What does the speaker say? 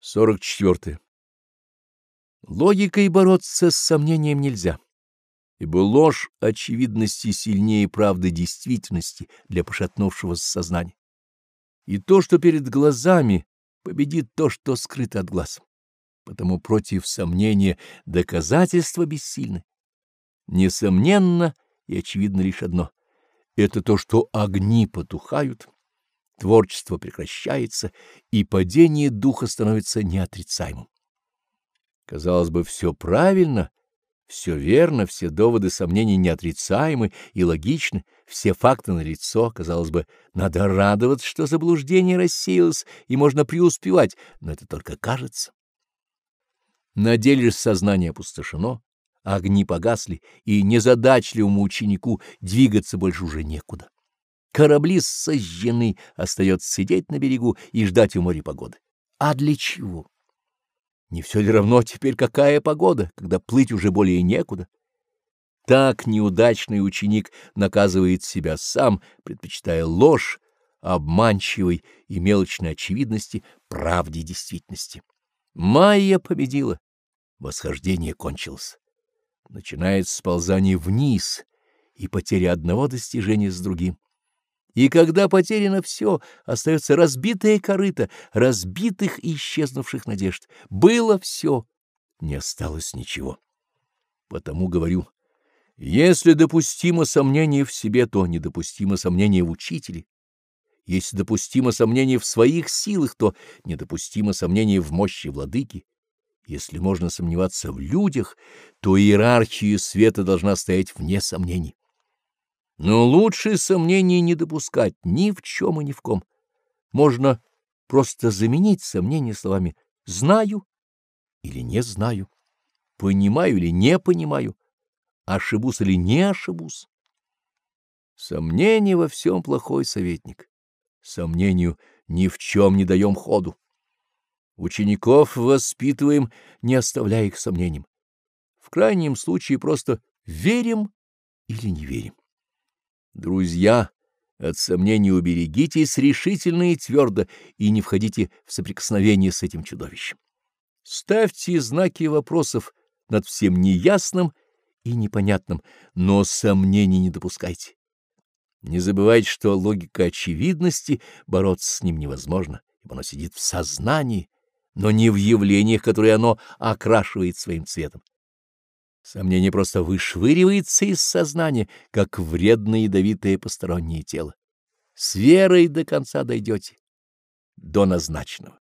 44. Логикой бороться с сомнением нельзя, ибо ложь очевидности сильнее правды действительности для пошатнувшегося сознания. И то, что перед глазами, победит то, что скрыто от глаз. Потому против сомнения доказательства бессильны. Несомненно и очевидно лишь одно — это то, что огни потухают, творчество прекращается, и падение духа становится неотрицаемым. Казалось бы, все правильно, все верно, все доводы сомнений неотрицаемы и логичны, все факты налицо, казалось бы, надо радоваться, что заблуждение рассеялось и можно преуспевать, но это только кажется. На деле же сознание опустошено, огни погасли, и незадачливому ученику двигаться больше уже некуда. Корабли сожжены, остается сидеть на берегу и ждать у моря погоды. А для чего? Не все ли равно теперь какая погода, когда плыть уже более некуда? Так неудачный ученик наказывает себя сам, предпочитая ложь, обманчивой и мелочной очевидности правде действительности. Майя победила, восхождение кончилось. Начинается сползание вниз и потеря одного достижения с другим. И когда потеряно все, остается разбитая корыто разбитых и исчезнувших надежд. Было все, не осталось ничего. Потому говорю, если допустимо сомнение в себе, то недопустимо сомнение в учителе. Если допустимо сомнение в своих силах, то недопустимо сомнение в мощи владыки. Если можно сомневаться в людях, то иерархия света должна стоять вне сомнений. Но лучше сомнений не допускать ни в чем и ни в ком. Можно просто заменить сомнения словами «знаю» или «не знаю», «понимаю» или «не понимаю», «ошибусь» или «не ошибусь». Сомнение во всем плохой советник. Сомнению ни в чем не даем ходу. Учеников воспитываем, не оставляя их сомнением. В крайнем случае просто верим или не верим. Друзья, от сомнений уберегитесь решительно и твердо и не входите в соприкосновение с этим чудовищем. Ставьте знаки вопросов над всем неясным и непонятным, но сомнений не допускайте. Не забывайте, что логика очевидности бороться с ним невозможно, ибо оно сидит в сознании, но не в явлениях, которые оно окрашивает своим цветом. Сомнение просто вышвыривается из сознания, как вредное ядовитое постороннее тело. С верой до конца дойдете, до назначенного.